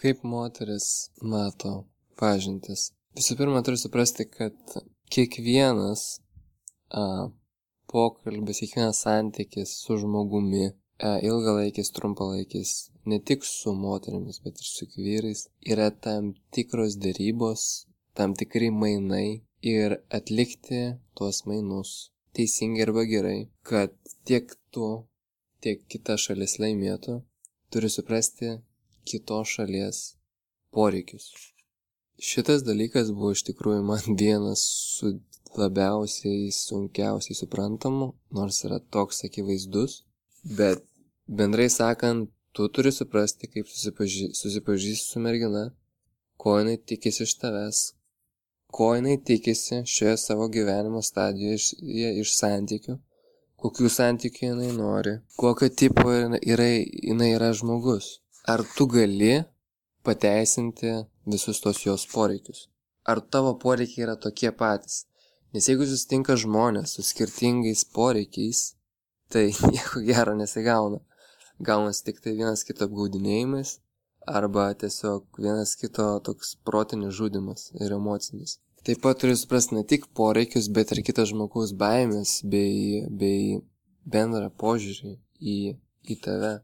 Kaip moteris mato pažintis? Visų pirma, turiu suprasti, kad kiekvienas a, pokalbis, kiekvienas santykis su žmogumi, a, ilgalaikis, trumpalaikis, ne tik su moterimis, bet ir su vyrais, yra tam tikros dėrybos, tam tikri mainai ir atlikti tuos mainus teisingai arba gerai, kad tiek tu, tiek kita šalis laimėtų, turi suprasti kitos šalies poreikius. Šitas dalykas buvo iš tikrųjų man vienas su labiausiai sunkiausiai suprantamu, nors yra toks akivaizdus, bet bendrai sakant, tu turi suprasti, kaip susipažį, susipažįsti su mergina, ko jinai tikisi iš tavęs, ko jinai tikisi šioje savo gyvenimo stadijoje iš, iš santykių, kokių santykių jinai nori, kokio tipo yra, jinai yra žmogus. Ar tu gali pateisinti visus tos jos poreikius? Ar tavo poreikiai yra tokie patys? Nes jeigu susitinka žmonės su skirtingais poreikiais, tai nieko gero nesigauna. Gaunasi tik tai vienas kito apgaudinėjimas arba tiesiog vienas kito toks protinis žudimas ir emocinis. Taip pat turi suprasti ne tik poreikius, bet ir kito žmogaus baimės bei, bei bendrą požiūrį į, į tave.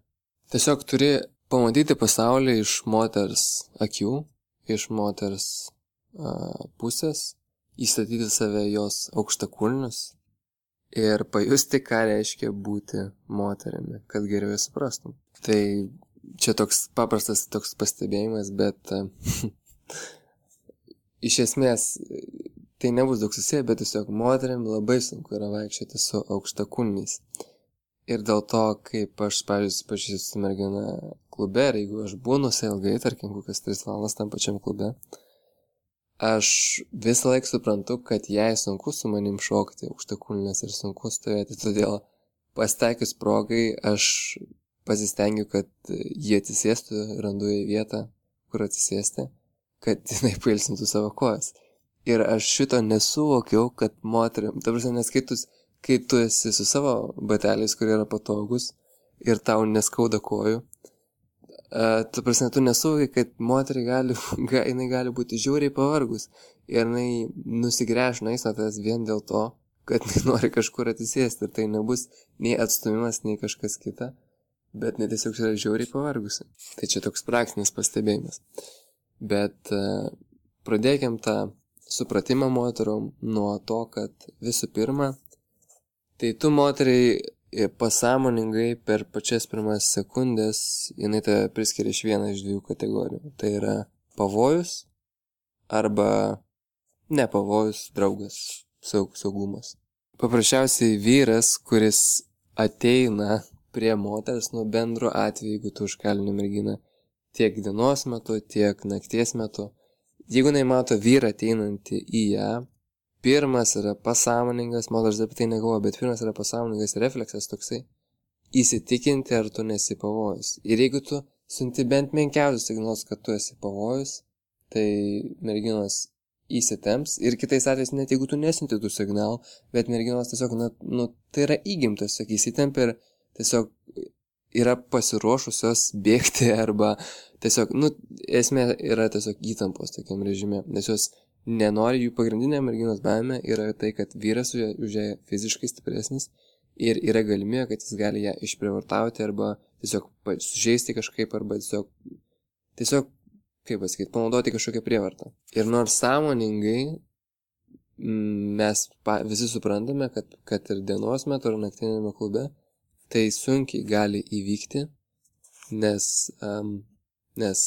Tiesiog turi pamatyti pasaulį iš moters akių, iš moters a, pusės, įstatyti save jos aukštakulnius ir pajusti, ką reiškia būti moterimi, kad geriau ją suprastum. Tai čia toks paprastas toks pastebėjimas, bet iš esmės tai nebus daug susiję, bet tiesiog moteriam labai sunku yra vaikščioti su aukštakulniais. Ir dėl to, kaip aš, pavyzdžiui, pažįstu su mergina klube, ir jeigu aš būnu ilgai, tarkim, kokias 3 valandas tam pačiam klube, aš visą laiką suprantu, kad jai sunku su manim šokti aukštakulnės ir sunku stovėti, todėl pasitaikius progai aš pasistengiu, kad jie atsisėstų, randu į vietą, kur atsisėsti kad jinai pailsintų savo kojas. Ir aš šito nesuvokiau, kad moteriam, ta prasme, nes kai tu, esi su savo bateliais, kurie yra patogus ir tau neskauda kojų, uh, tu prasme, tu nesuvoki, kad moteriai gali, ga, jinai gali būti žiauriai pavargus ir jinai nusigręž nueis nuo tavęs vien dėl to, kad jinai nori kažkur atsisėsti ir tai nebus nei atstumimas, nei kažkas kita, bet jinai tiesiog yra žiauriai pavargusi. Tai čia toks praktinis pastebėjimas. Bet e, pradėkim tą supratimą moterų nuo to, kad visų pirma, tai tu moteriai e, pasąmoningai per pačias pirmas sekundės jinai tave priskiria iš vieną iš dviejų kategorijų. Tai yra pavojus arba ne pavojus, draugas, saug, saugumas. Paprasčiausiai vyras, kuris ateina prie moters nuo bendro atveju, jeigu tu užkalini merginą, tiek dienos metu, tiek nakties metu. Jeigu jinai mato vyrą ateinantį į ją, pirmas yra pasąmoningas, moters apie tai negalvoja, bet pirmas yra pasąmoningas refleksas toksai - įsitikinti, ar tu nesi pavojus. Ir jeigu tu siunti bent menkiausius signalus, kad tu esi pavojus, tai merginos įsitemps ir kitais atvejais net jeigu tu nesinti tų signalų, bet merginos tiesiog, na, nu, tai yra įgimtas, tiesiog įsitemp ir tiesiog yra pasiruošusios bėgti arba tiesiog, nu, esmė yra tiesiog įtampos tokiam režime, nes jos nenori, jų pagrindinė merginos baime yra tai, kad vyras už ją fiziškai stipresnis ir yra galimybė, kad jis gali ją išprivartauti arba tiesiog sužeisti kažkaip arba tiesiog, tiesiog, kaip pasakyti, panaudoti kažkokią prievartą. Ir nors sąmoningai mes pa, visi suprantame, kad, kad ir dienos metu ar naktinėme klube tai sunkiai gali įvykti, nes, um, nes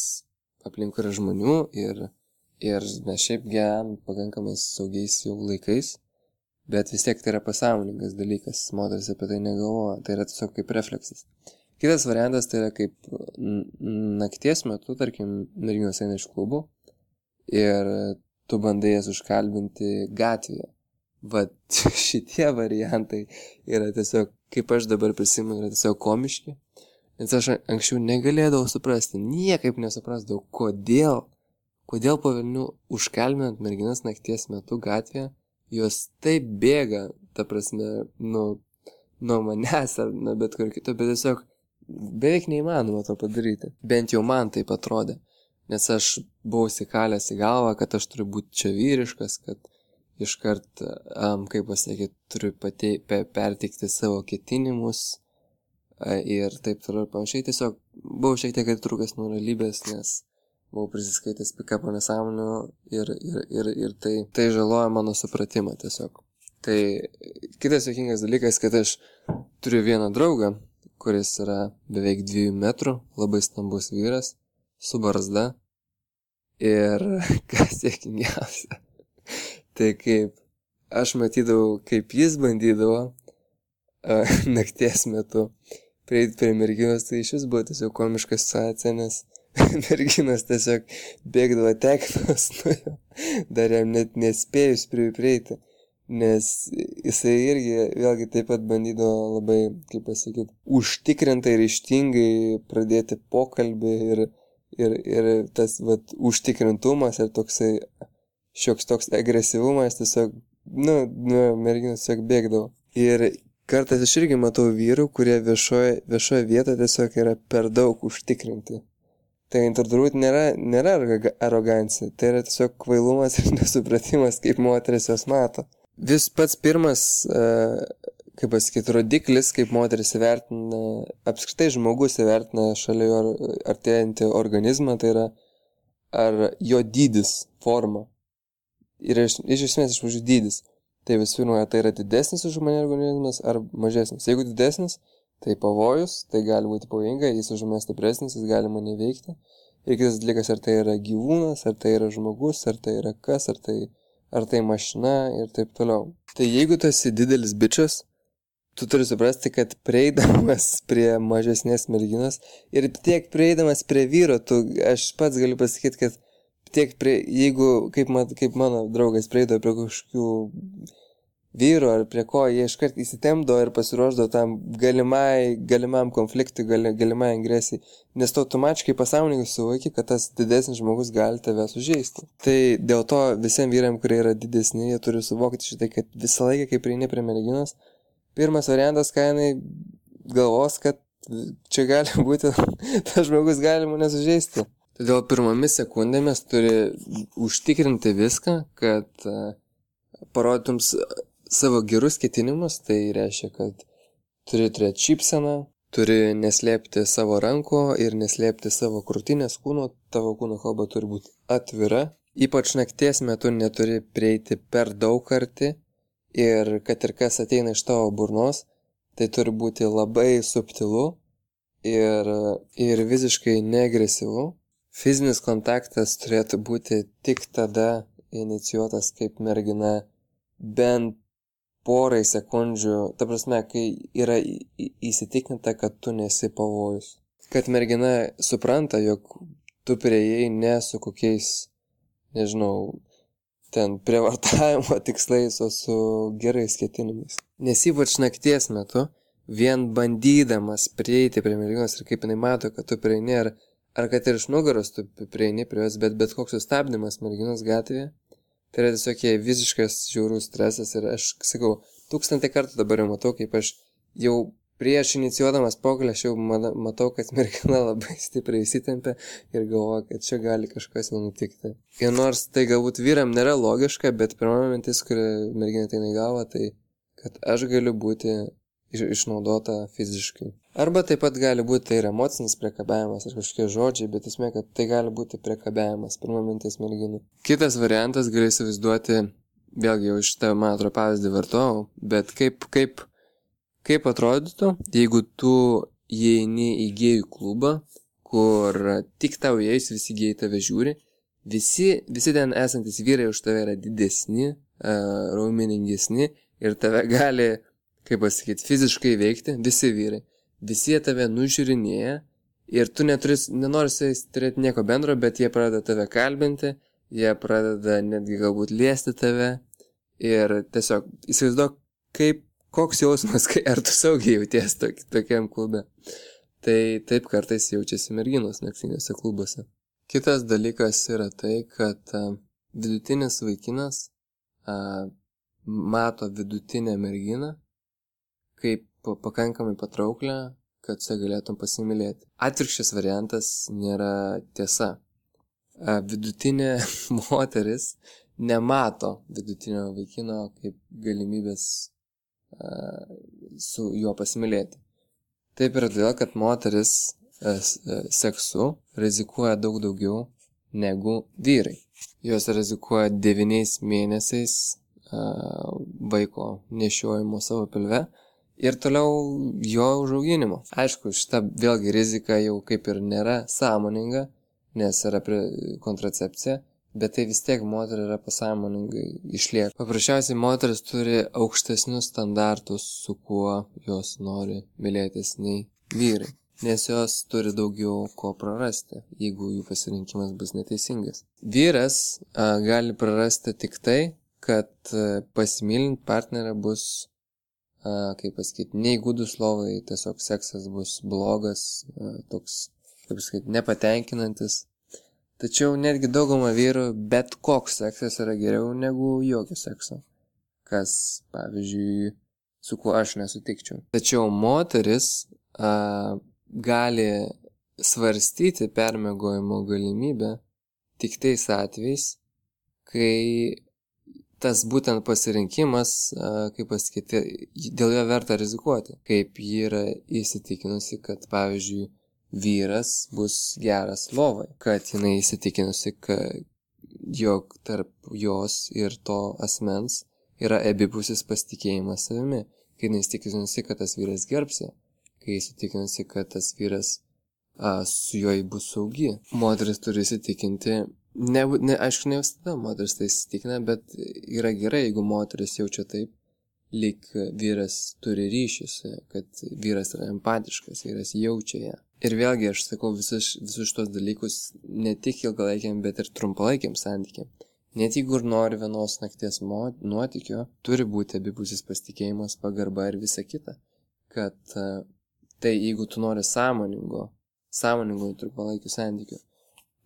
aplink yra žmonių ir, ir mes šiaip gyvenam pakankamai saugiais jau laikais, bet vis tiek tai yra pasąmoningas dalykas, moteris apie tai negalvoja, tai yra tiesiog kaip refleksas. Kitas variantas tai yra kaip nakties metu, tarkim, merginos eina iš klubų ir tu bandai jas užkalbinti gatvėje. Vat šitie variantai yra tiesiog kaip aš dabar prisimenu, yra tiesiog komiški. Nes aš anksčiau negalėdavau suprasti, niekaip nesuprasdavau, kodėl, kodėl po Vilnių užkalbinant merginas nakties metu gatvėje, jos taip bėga, ta prasme, nu, nuo manęs ar nuo bet kur kito, bet tiesiog beveik neįmanoma to padaryti. Bent jau man taip atrodė. nes aš buvau įsikalęs į galvą, kad aš turiu būti čia vyriškas, kad iškart, um, kaip pasakyti, turiu pati, pe, pertikti savo ketinimus ir taip toliau ir panašiai. Tiesiog buvau šiek tiek atitrūkęs nuo realybės, nes buvau prisiskaitęs pikapo nesąmonių ir, ir, ir, ir tai, tai žaloja mano supratimą tiesiog. Tai kitas jokingas dalykas, kad aš turiu vieną draugą, kuris yra beveik dviejų metrų, labai stambus vyras, su barzda. Ir kas sėkmingiausia, tai kaip aš matydavau, kaip jis bandydavo nakties metu prieiti prie merginos, tai iš vis buvo tiesiog komiška situacija, nes merginas tiesiog bėgdavo tektos nuo jo, dar jam net nespėjus prie prieiti nes jisai irgi vėlgi taip pat bandydavo labai, kaip pasakyti, užtikrintai ir ištingai pradėti pokalbį ir, ir, ir tas vat, užtikrintumas ir toksai šioks toks agresyvumas tiesiog, nu, nu merginas tiesiog bėgdavo. Ir kartais aš irgi matau vyrų, kurie viešoje, viešoje vietoje tiesiog yra per daug užtikrinti. Tai turbūt nėra, nėra arogancija, tai yra tiesiog kvailumas ir nesupratimas, kaip moteris jos mato vis pats pirmas, e, kaip pasakyti, rodiklis, kaip moteris įvertina, apskritai žmogus įvertina šalia jo artėjantį organizmą, tai yra ar jo dydis, forma. Ir iš, iš esmės iš pradžių dydis. Tai visų pirma, tai yra didesnis už mane organizmas ar mažesnis. Jeigu didesnis, tai pavojus, tai gali būti pavojinga, jis už mane stipresnis, jis gali mane veikti. Ir kitas dalykas, ar tai yra gyvūnas, ar tai yra žmogus, ar tai yra kas, ar tai ar tai mašina ir taip toliau. Tai jeigu tu esi didelis bičias, tu turi suprasti, kad prieidamas prie mažesnės merginos ir tiek prieidamas prie vyro, tu, aš pats galiu pasakyti, kad tiek prie, jeigu, kaip, mat, kaip mano draugas prieidavo prie kažkokių vyro ar prie ko, jie iškart įsitemdo ir pasiruošdavo tam galimai, galimam konfliktui, gal, galimai agresijai, nes tu automatiškai pasąmoningai suvoki, kad tas didesnis žmogus gali tave sužeisti. Tai dėl to visiems vyram, kurie yra didesni, jie turi suvokti šitai, kad visą laiką, kai prieini prie merginos, pirmas variantas, ką jinai galvos, kad čia gali būti, tas žmogus gali mane sužeisti. Todėl pirmomis sekundėmis turi užtikrinti viską, kad uh, parodytum savo gerus ketinimus, tai reiškia, kad turi turėti šypseną, turi neslėpti savo rankų ir neslėpti savo krūtinės kūno, tavo kūno kalba turi būti atvira, ypač nakties metu neturi prieiti per daug arti. Ir kad ir kas ateina iš tavo burnos, tai turi būti labai subtilu ir, ir visiškai neagresyvu. Fizinis kontaktas turėtų būti tik tada inicijuotas kaip mergina bent porai sekundžių, ta prasme, kai yra įsitikinta, kad tu nesi pavojus. Kad mergina supranta, jog tu prieėjai ne su kokiais, nežinau, ten prievartavimo tikslais, o su gerais ketinimais. Nes ypač nakties metu, vien bandydamas prieiti prie merginos ir kaip jinai mato, kad tu prieini, ar, ar kad ir iš nugaros tu prieini prie jos, bet bet koks sustabdymas merginos gatvėje, Tai yra tiesiog jai visiškas žiaurus stresas ir aš sakau, tūkstantį kartų dabar jau matau, kaip aš jau prieš inicijuodamas pokalbį aš jau matau, kad mergina labai stipriai įsitempia ir galvoja, kad čia gali kažkas jau nutikti. Ir nors tai galbūt vyram nėra logiška, bet pirma mintis, kuri mergina tai negavo, tai kad aš galiu būti išnaudota fiziškai. Arba taip pat gali būti tai ir emocinis priekabiavimas ar kažkokie žodžiai, bet esmė, kad tai gali būti priekabiavimas, pirma mintis merginų. Kitas variantas gali įsivaizduoti, vėlgi jau šitą, man atrodo, pavyzdį vartojau, bet kaip, kaip, kaip atrodytų, jeigu tu įeini į gėjų klubą, kur tik tau įėjus visi gėjai tave žiūri, visi, visi ten esantis vyrai už tave yra didesni, raumeningesni ir tave gali kaip pasakyti, fiziškai veikti, visi vyrai. Visi jie tave nužiūrinėja ir tu neturi, nenori su jais turėti nieko bendro, bet jie pradeda tave kalbinti, jie pradeda netgi galbūt liesti tave ir tiesiog įsivaizduok, kaip, koks jausmas, kai ar tu saugiai jauties tok, tokiam klube. Tai taip kartais jaučiasi merginos naktiniuose klubuose. Kitas dalykas yra tai, kad a, vidutinis vaikinas a, mato vidutinę merginą kaip pakankamai patrauklę, kad su galėtum pasimylėti. Atvirkščias variantas nėra tiesa. vidutinė moteris nemato vidutinio vaikino kaip galimybės su juo pasimylėti. Taip yra todėl, kad moteris seksu rizikuoja daug daugiau negu vyrai. Jos rizikuoja devyniais mėnesiais vaiko nešiojimo savo pilve ir toliau jo užauginimo. Aišku, šita vėlgi rizika jau kaip ir nėra sąmoninga, nes yra kontracepcija, bet tai vis tiek moteris yra pasąmoningai išlieka. Paprasčiausiai moteris turi aukštesnius standartus, su kuo jos nori mylėtis nei vyrai nes jos turi daugiau ko prarasti, jeigu jų pasirinkimas bus neteisingas. Vyras a, gali prarasti tik tai, kad pasimylint partnerę bus, kaip pasakyti, neįgūdus lovai, tiesiog seksas bus blogas, toks, kaip pasakyti, nepatenkinantis. Tačiau netgi dauguma vyrų bet koks seksas yra geriau negu jokio sekso. Kas, pavyzdžiui, su kuo aš nesutikčiau. Tačiau moteris a, gali svarstyti permegojimo galimybę tik tais atvejais, kai tas būtent pasirinkimas, kaip pasakyti, dėl jo verta rizikuoti. Kaip ji yra įsitikinusi, kad pavyzdžiui vyras bus geras lovai, kad jinai įsitikinusi, kad jog tarp jos ir to asmens yra abipusis pasitikėjimas savimi, kai jinai įsitikinusi, kad tas vyras gerbsi kai įsitikinusi, kad tas vyras a, su juo bus saugi. Moteris turi įsitikinti, ne, ne, aišku, ne visada moteris tai įsitikina, bet yra gerai, jeigu moteris jaučia taip, lyg vyras turi ryšį su ja, kad vyras yra empatiškas, vyras jaučia ją. Ir vėlgi aš sakau visus, visus šitos dalykus ne tik ilgalaikiam, bet ir trumpalaikiam santykiam. Net jeigu ir nori vienos nakties nuotykio, turi būti abipusis pasitikėjimas, pagarba ir visa kita, kad Tai jeigu tu nori sąmoningo, sąmoningo trumpalaikių santykių.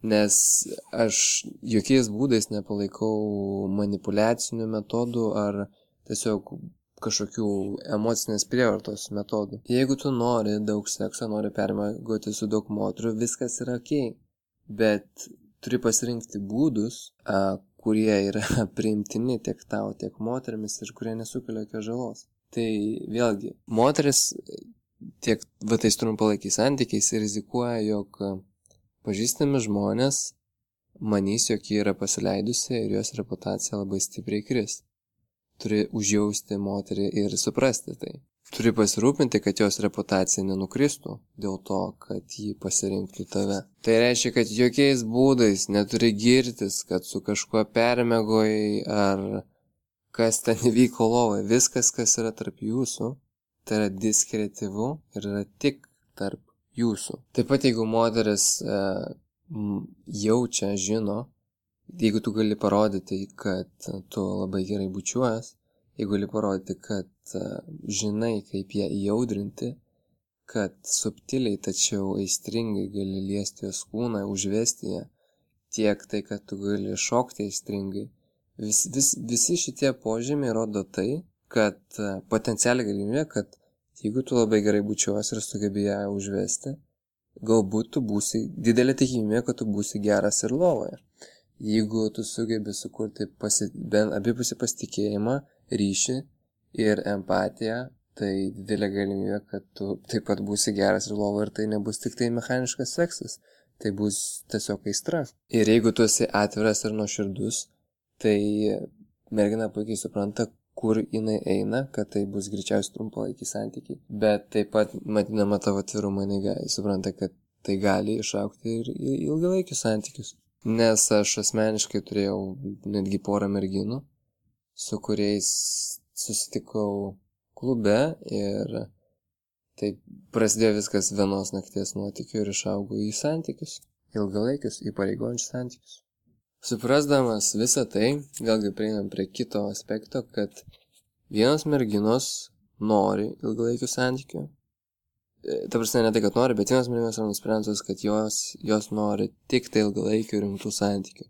Nes aš jokiais būdais nepalaikau manipulacinių metodų ar tiesiog kažkokių emocinės prievartos metodų. Jeigu tu nori daug sekso, nori permėgoti su daug moterų, viskas yra ok. Bet turi pasirinkti būdus, a, kurie yra priimtini tiek tau, tiek moterimis ir kurie nesukelia jokios žalos. Tai vėlgi, moteris tiek va tais trumpalaikiais santykiais rizikuoja, jog pažįstami žmonės manys, jog ji yra pasileidusi ir jos reputacija labai stipriai kris. Turi užjausti moterį ir suprasti tai. Turi pasirūpinti, kad jos reputacija nenukristų dėl to, kad ji pasirinktų tave. Tai reiškia, kad jokiais būdais neturi girtis, kad su kažkuo permegojai ar kas ten įvyko lovai. Viskas, kas yra tarp jūsų, tai yra diskretyvu ir yra tik tarp jūsų. Taip pat jeigu moteris e, jaučia, žino, jeigu tu gali parodyti, kad tu labai gerai bučiuojas, jeigu gali parodyti, kad e, žinai, kaip ją įjaudrinti, kad subtiliai, tačiau aistringai gali liesti jos kūną, užvesti ją, tiek tai, kad tu gali šokti aistringai. Vis, vis, visi šitie požymiai rodo tai, kad e, potencialiai galimybė, kad jeigu tu labai gerai bučiuosi ir sugebi ją užvesti, galbūt tu būsi, didelė tikimybė, kad tu būsi geras ir lovoje. Jeigu tu sugebi sukurti pasi, bent abipusį pasitikėjimą, ryšį ir empatiją, tai didelė galimybė, kad tu taip pat būsi geras ir lovoje ir tai nebus tik tai mechaniškas seksas, tai bus tiesiog aistra. Ir jeigu tu esi atviras ir nuoširdus, tai mergina puikiai supranta, kur jinai eina, kad tai bus greičiausiai trumpalaikiai santykiai. Bet taip pat, matydama tavo atvirumą, jinai supranta, kad tai gali išaukti ir ilgalaikius santykius. Nes aš asmeniškai turėjau netgi porą merginų, su kuriais susitikau klube ir taip prasidėjo viskas vienos nakties nuotikiu ir išaugo į santykius. Ilgalaikius, įpareigojančius santykius. Suprasdamas visą tai, vėlgi prieinam prie kito aspekto, kad vienos merginos nori ilgalaikių santykių. E, ta prasme, ne tai, kad nori, bet vienos merginos yra nusprendusios, kad jos, jos nori tik tai ilgalaikių rimtų santykių.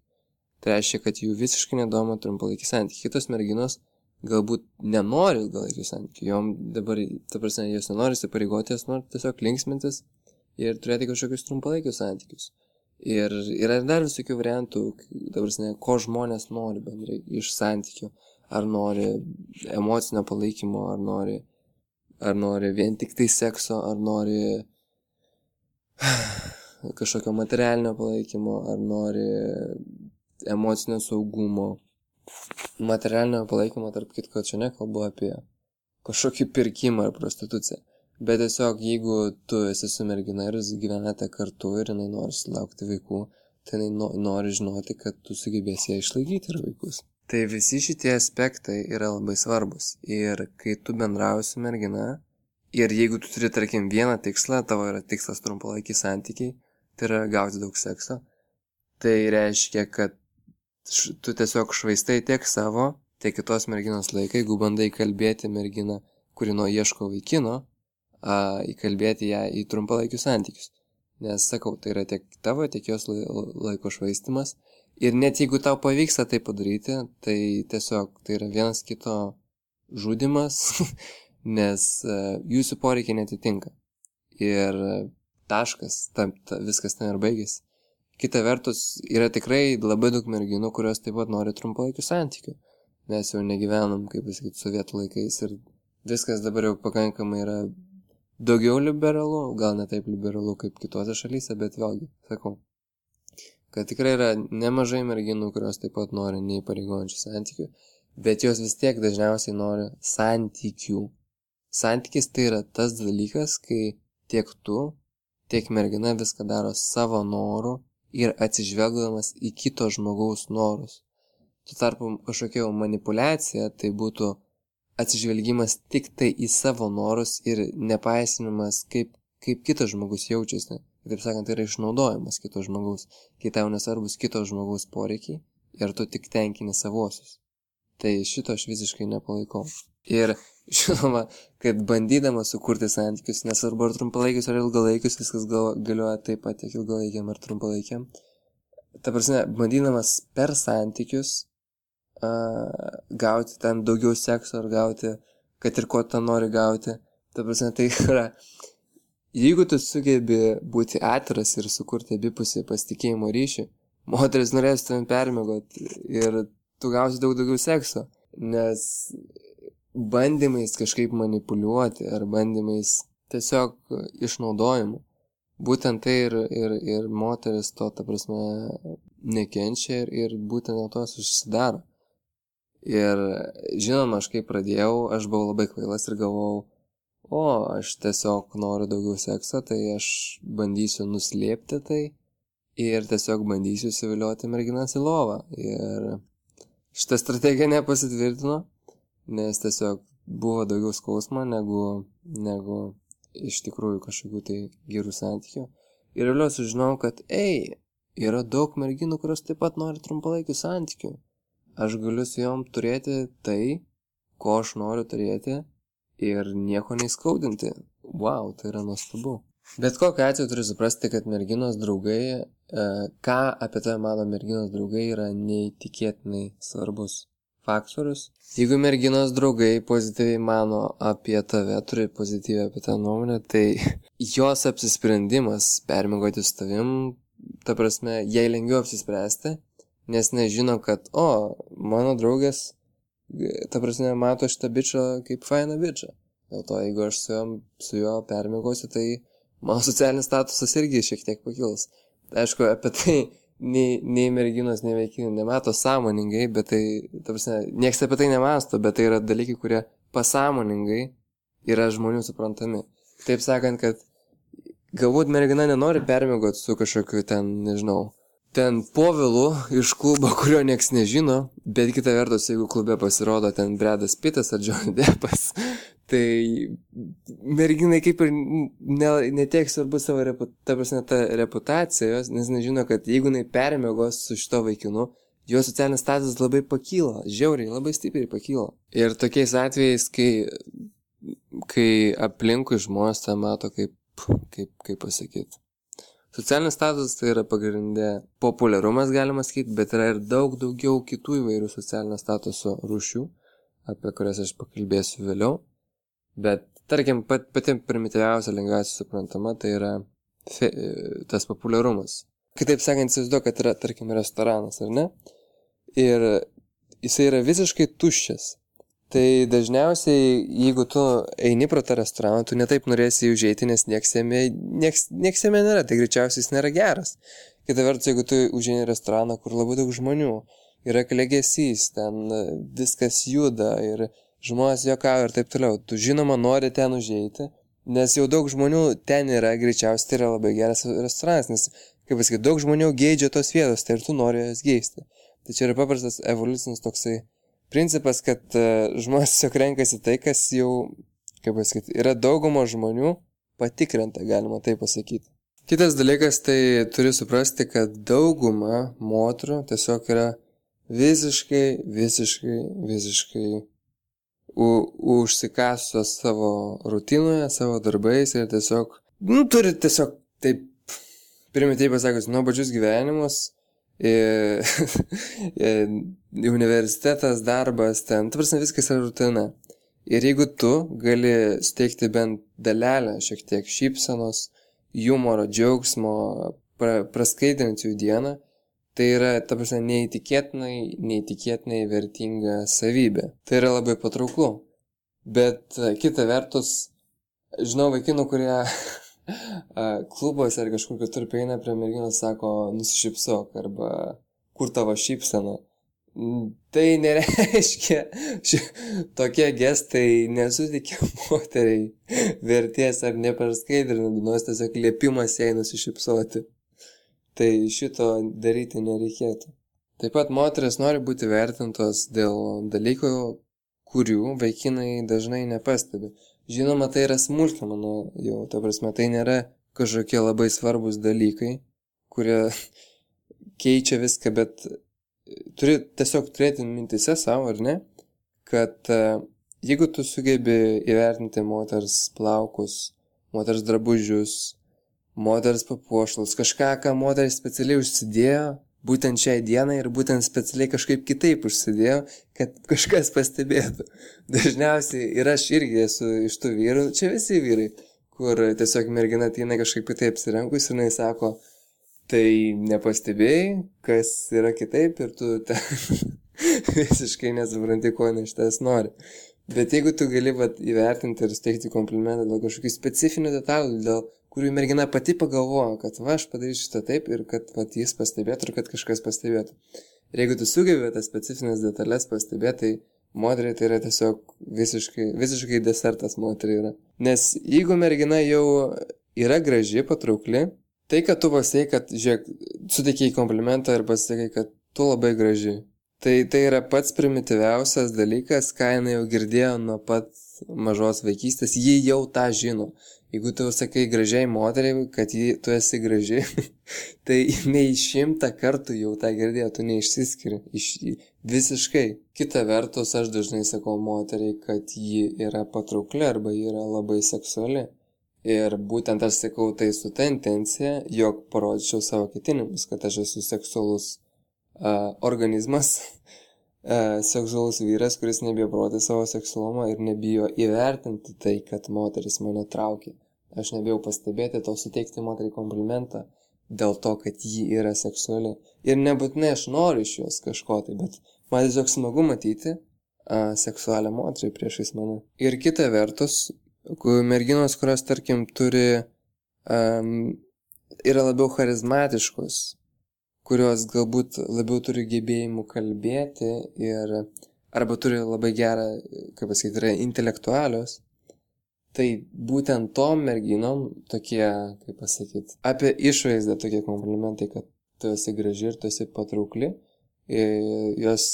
Tai reiškia, kad jų visiškai nedomina trumpalaikiai santykiai. Kitos merginos galbūt nenori ilgalaikių santykių. Jom dabar, ta prasme, jos nenori įsipareigoti, jos nori tiesiog linksmintis ir turėti kažkokius trumpalaikius santykius. Ir yra dar visokių variantų, dabar, ne, ko žmonės nori bendrai iš santykių. Ar nori emocinio palaikymo, ar nori, ar nori vien tik tai sekso, ar nori kažkokio materialinio palaikymo, ar nori emocinio saugumo. Materialinio palaikymo, tarp kitko, čia nekalbu apie kažkokį pirkimą ar prostituciją. Bet tiesiog, jeigu tu esi su mergina ir jūs gyvenate kartu ir jinai nori sulaukti vaikų, tai jinai nori žinoti, kad tu sugebėsi ją išlaikyti ir vaikus. Tai visi šitie aspektai yra labai svarbus. Ir kai tu bendrauji su mergina, ir jeigu tu turi, tarkim, vieną tikslą, tavo yra tikslas trumpalaikiai santykiai, tai yra gauti daug sekso, tai reiškia, kad tu tiesiog švaistai tiek savo, tiek kitos merginos laiką, jeigu bandai kalbėti merginą, kuri nuo ieško vaikino, a, įkalbėti ją į trumpalaikius santykius. Nes sakau, tai yra tiek tavo, tiek jos laiko švaistimas. Ir net jeigu tau pavyksta tai padaryti, tai tiesiog tai yra vienas kito žudimas, nes uh, jūsų poreikiai netitinka. Ir taškas, tam, ta, viskas ten ir baigėsi. Kita vertus, yra tikrai labai daug merginų, kurios taip pat nori trumpalaikių santykių. Mes jau negyvenam, kaip pasakyti, sovietų laikais ir viskas dabar jau pakankamai yra daugiau liberalu, gal ne taip liberalu kaip kitose šalyse, bet vėlgi, sakau, kad tikrai yra nemažai merginų, kurios taip pat nori neįpareigojančių santykių, bet jos vis tiek dažniausiai nori santykių. Santykis tai yra tas dalykas, kai tiek tu, tiek mergina viską daro savo noru ir atsižvelgdamas į kito žmogaus norus. Tuo tarpu kažkokia manipulacija tai būtų atsižvelgimas tik tai į savo norus ir nepaisinimas, kaip, kaip kitas žmogus jaučiasi. Taip sakant, tai yra išnaudojimas kito žmogaus, kai tau nesvarbus kito žmogaus poreikiai ir tu tik tenkini savosius. Tai šito aš visiškai nepalaikau. Ir žinoma, kad bandydamas sukurti santykius, nesvarbu ar trumpalaikius ar ilgalaikius, viskas gal, galioja taip pat tiek ilgalaikiam ar trumpalaikiam. Ta prasme, bandydamas per santykius gauti ten daugiau sekso ar gauti, kad ir ko ten nori gauti. Ta prasme, tai yra, jeigu tu sugebi būti atviras ir sukurti abipusį pasitikėjimo ryšį, moteris norės ten permėgoti ir tu gausi daug daugiau sekso, nes bandymais kažkaip manipuliuoti ar bandymais tiesiog išnaudojimu. Būtent tai ir, ir, ir moteris to, ta prasme, nekenčia ir, ir būtent dėl to susidaro. Ir žinoma, aš kai pradėjau, aš buvau labai kvailas ir galvojau, o, aš tiesiog noriu daugiau sekso, tai aš bandysiu nuslėpti tai ir tiesiog bandysiu įsivilioti merginas į lovą. Ir šitą strategiją nepasitvirtino, nes tiesiog buvo daugiau skausmo negu, negu iš tikrųjų kažkokių tai gerų santykių. Ir vėliau sužinojau, kad, ei, yra daug merginų, kurios taip pat nori trumpalaikių santykių aš galiu su jom turėti tai, ko aš noriu turėti ir nieko neįskaudinti. Wow, tai yra nuostabu. Bet kokiu atveju turi suprasti, kad merginos draugai, e, ką apie tave mano merginos draugai yra neįtikėtinai svarbus faktorius. Jeigu merginos draugai pozityviai mano apie tave, turi pozityvę apie tą nuomonę, tai jos apsisprendimas permigoti su tavim, ta prasme, jai lengviau apsispręsti, nes nežino, kad, o, mano draugas, ta prasme, mato šitą bičią kaip fainą bičią. Dėl to, jeigu aš su juo, su juo permėgosiu, tai mano socialinis statusas irgi šiek tiek pakils. Aišku, apie tai nei, nei merginos, nei vaikinai nemato sąmoningai, bet tai, ta prasme, nieks apie tai nemasto, bet tai yra dalykai, kurie pasąmoningai yra žmonių suprantami. Taip sakant, kad galbūt mergina nenori permėgoti su kažkokiu ten, nežinau, ten povilu iš klubo, kurio nieks nežino, bet kita vertus, jeigu klube pasirodo ten Bredas Pitas ar Johnny Deppas, tai merginai kaip ir ne, netiek svarbu savo repu, ta prasme, ta reputacija jos, nes nežino, kad jeigu jinai permėgos su šito vaikinu, jo socialinis statusas labai pakyla, žiauriai, labai stipriai pakyla. Ir tokiais atvejais, kai, kai aplinkui žmonės tą mato kaip, kaip, kaip pasakyti, Socialinis statusas tai yra pagrindė populiarumas, galima sakyti, bet yra ir daug daugiau kitų įvairių socialinio statuso rūšių, apie kurias aš pakalbėsiu vėliau. Bet, tarkim, pat, pati primityviausia, lengviausia suprantama, tai yra fe, tas populiarumas. Kitaip sakant, įsivaizduoju, kad yra, tarkim, restoranas, ar ne? Ir jisai yra visiškai tuščias. Tai dažniausiai, jeigu tu eini pro tą restoraną, tu netaip norėsi užeiti, nes nieks jame, nieks, nieks jame nėra, tai greičiausiai jis nėra geras. Kita vertus, jeigu tu užeini restoraną, kur labai daug žmonių, yra klegesys, ten viskas juda ir žmonės juokauja ir taip toliau. Tu žinoma nori ten užeiti, nes jau daug žmonių ten yra, greičiausiai tai yra labai geras restoranas, nes, kaip pasakyti, daug žmonių geidžia tos vietos, tai ir tu nori jas geisti. Tai čia yra paprastas evoliucinis toksai principas, kad uh, žmonės tiesiog renkasi tai, kas jau, kaip pasakyti, yra daugumo žmonių patikrinta, galima tai pasakyti. Kitas dalykas, tai turi suprasti, kad dauguma moterų tiesiog yra visiškai, visiškai, visiškai užsikasusios savo rutinoje, savo darbais ir tiesiog, nu, turi tiesiog taip, primityviai pasakius, nuobodžius gyvenimus, universitetas, darbas, ten, tu prasme, viskas yra rutina. Ir jeigu tu gali suteikti bent dalelę šiek tiek šypsenos, humoro, džiaugsmo, pra, praskaidrinti jų dieną, Tai yra, ta prasme, neįtikėtinai, neįtikėtinai vertinga savybė. Tai yra labai patrauklu. Bet e, kita vertus, žinau vaikinų, kurie klubuose ar kažkur kitur prieina prie merginos, sako, nusišypsok arba kur tavo šypsena. Tai nereiškia, ši, tokie gestai nesuteikia moteriai vertės ar neperskaidrina, nors tiesiog liepimas jai nusišypsoti. Tai šito daryti nereikėtų. Taip pat moteris nori būti vertintos dėl dalykų, kurių vaikinai dažnai nepastebi. Žinoma, tai yra smulkmena jau, ta prasme, tai nėra kažkokie labai svarbus dalykai, kurie keičia viską, bet turi tiesiog turėti mintise savo, ar ne, kad e, jeigu tu sugebi įvertinti moters plaukus, moters drabužius, moters papuošalus, kažką, ką moteris specialiai užsidėjo, būtent šiai dienai ir būtent specialiai kažkaip kitaip užsidėjo, kad kažkas pastebėtų. Dažniausiai ir aš irgi esu iš tų vyrų, čia visi vyrai, kur tiesiog mergina ateina kažkaip kitaip apsirengus ir jinai sako, tai nepastebėjai, kas yra kitaip ir tu ten visiškai nesupranti, ko jinai iš tas nori. Bet jeigu tu gali vat, įvertinti ir steigti komplimentą dėl kažkokių specifinių detalių, dėl kurių mergina pati pagalvojo, kad va, aš padarysiu šitą taip ir kad va, jis pastebėtų ir kad kažkas pastebėtų. Ir jeigu tu sugebi tas specifines detalės pastebėti, tai moteriai tai yra tiesiog visiškai, visiškai desertas moteriai yra. Nes jeigu mergina jau yra graži, patraukli, tai, kad tu pasiekai, kad, žiūrėk, suteikiai komplimentą ir pasiekai, kad tu labai graži. Tai, tai yra pats primityviausias dalykas, ką jinai jau girdėjo nuo pat mažos vaikystės, ji jau tą žino. Jeigu tu sakai gražiai moteriai, kad ji, tu esi graži, tai jinai šimtą kartų jau tą girdėjo, tu neišsiskiri. Iš, visiškai. Kita vertus, aš dažnai sakau moteriai, kad ji yra patraukli arba ji yra labai seksuali. Ir būtent aš sakau tai su ta intencija, jog parodyčiau savo ketinimus, kad aš esu seksualus uh, organizmas, seksualus vyras, kuris nebijo parodyti savo seksualumą ir nebijo įvertinti tai, kad moteris mane traukia. Aš nebėjau pastebėti to suteikti moteriai komplimentą dėl to, kad ji yra seksuali. Ir nebūtinai aš noriu iš jos kažko tai, bet man tiesiog smagu matyti a, seksualią moterį priešais mane. Ir kita vertus, merginos, kurios, tarkim, turi, um, yra labiau charizmatiškos, kurios galbūt labiau turi gebėjimų kalbėti ir arba turi labai gerą, kaip pasakyti, yra intelektualios, Tai būtent tom merginom tokie, kaip pasakyti, apie išvaizdą tokie komplimentai, kad tu esi graži ir tu esi patraukli, jos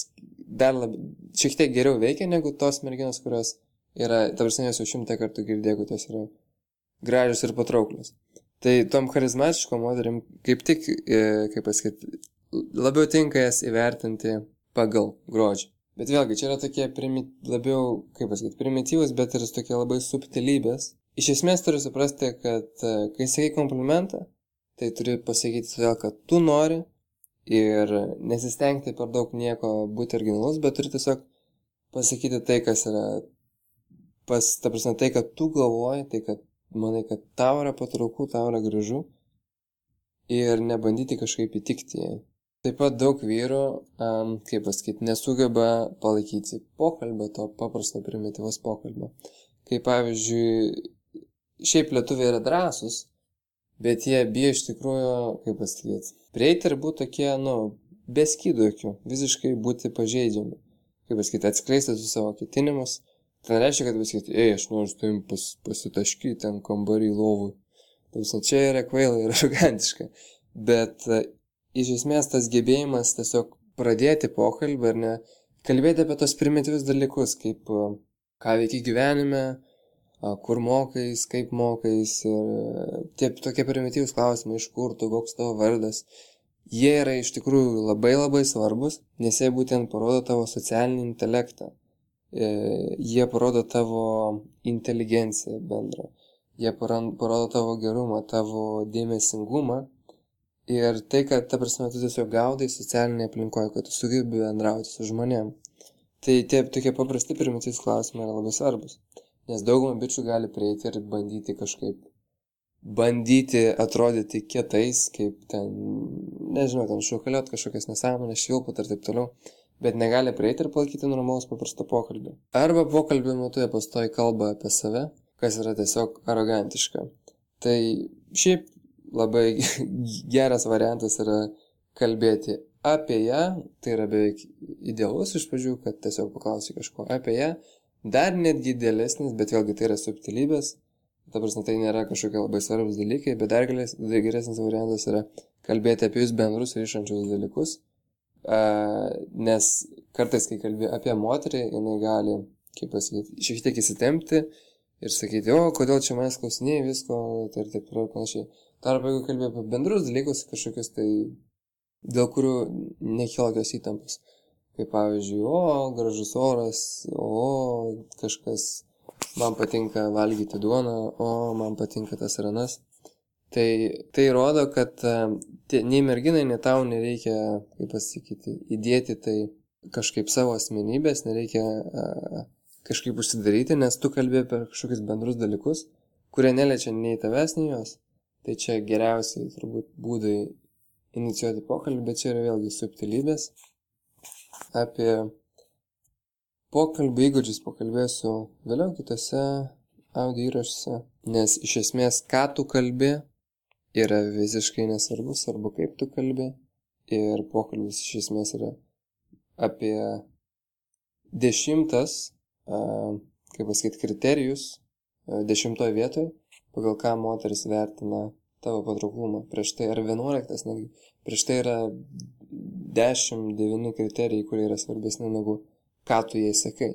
dar labiau, šiek tiek geriau veikia negu tos merginos, kurios yra, ta prasme, jos jau šimtą kartų girdėjo, kad jos yra gražios ir patrauklios. Tai tom charizmatiškom moterim kaip tik, e, kaip pasakyti, labiau tinka jas įvertinti pagal grožį. Bet vėlgi, čia yra tokie primi, labiau, kaip pasakyti, primityvus, bet ir tokie labai subtilybės. Iš esmės turi suprasti, kad e, kai sakai komplimentą, tai turi pasakyti todėl, kad tu nori ir nesistengti per daug nieko būti originalus, bet turi tiesiog pasakyti tai, kas yra, pas, ta prasme, tai, kad tu galvoji, tai, kad manai, kad tau yra patrauklu, tau yra gražu. ir nebandyti kažkaip įtikti jai. Taip pat daug vyrų, um, kaip pasakyti, nesugeba palaikyti pokalbio, to paprasto primityvos pokalbio. Kaip pavyzdžiui, šiaip lietuviai yra drąsus, bet jie bijo iš tikrųjų, kaip pasakyti, prieiti ir būti tokie, nu, be skydų jokių, visiškai būti pažeidžiami. Kaip pasakyti, atskleisti su savo ketinimus. Tai nereiškia, kad pasakyti, ei, aš noriu su tavim pas, pasitaškyti ten kambarį lovui. Tai čia yra kvaila ir arogantiška. Bet iš esmės tas gebėjimas tiesiog pradėti pokalbį ar ne, kalbėti apie tos primityvius dalykus, kaip ką veiki gyvenime, kur mokais, kaip mokais ir tie tokie primityvus klausimai, iš kur tu, koks tavo vardas. Jie yra iš tikrųjų labai labai svarbus, nes jie būtent parodo tavo socialinį intelektą. E, jie parodo tavo inteligenciją bendrą jie parodo tavo gerumą, tavo dėmesingumą ir tai, kad, ta prasme, tu tiesiog gaudai socialinėje aplinkoje, kad tu sugebi bendrauti su žmonėm. Tai tie tokie paprasti primityvus klausimai yra labai svarbus, nes daugumą bičių gali prieiti ir bandyti kažkaip, bandyti atrodyti kietais, kaip ten, nežinau, ten šukaliot kažkokias nesąmonės, šilput ir taip toliau bet negali prieiti ir palaikyti normalaus paprasto pokalbio. Arba pokalbio metu jie pastoji kalba apie save, kas yra tiesiog arogantiška. Tai šiaip labai geras variantas yra kalbėti apie ją, tai yra beveik idealus iš pradžių, kad tiesiog paklausai kažko apie ją, dar netgi idealesnis, bet vėlgi tai yra subtilybės, ta prasme tai nėra kažkokie labai svarbus dalykai, bet dar geresnis variantas yra kalbėti apie jūs bendrus ryšančius dalykus, nes kartais, kai kalbė apie moterį, jinai gali, kaip pasakyti, šiek tiek įsitempti, ir sakyti, o kodėl čia manęs klausinėjai visko? ir taip toliau ir panašiai. Tarp jeigu kalbėjai apie bendrus dalykus, kažkokius tai, dėl kurių nekyla jokios įtampos. Kaip pavyzdžiui, o gražus oras, o kažkas, man patinka valgyti duoną, o man patinka tas ranas. Tai, tai rodo, kad tie, nei merginai, nei tau nereikia, kaip pasakyti, įdėti tai kažkaip savo asmenybės, nereikia uh, kažkaip užsidaryti, nes tu kalbė apie kažkokius bendrus dalykus, kurie neliečia nei tavęs, nei jos. Tai čia geriausiai turbūt būdai inicijuoti pokalbį, bet čia yra vėlgi subtilybės. Apie pokalbį įgūdžius pakalbėsiu vėliau kitose audio įrašuose, nes iš esmės, ką tu kalbė, yra visiškai nesvarbu, svarbu kaip tu kalbė. Ir pokalbis iš esmės yra apie dešimtas kaip pasakyti, kriterijus dešimtoje vietoje, pagal ką moteris vertina tavo patrauklumą. Prieš tai yra 11 netgi. Prieš tai yra 10-9 kriterijai, kurie yra svarbesni negu ką tu jai sakai.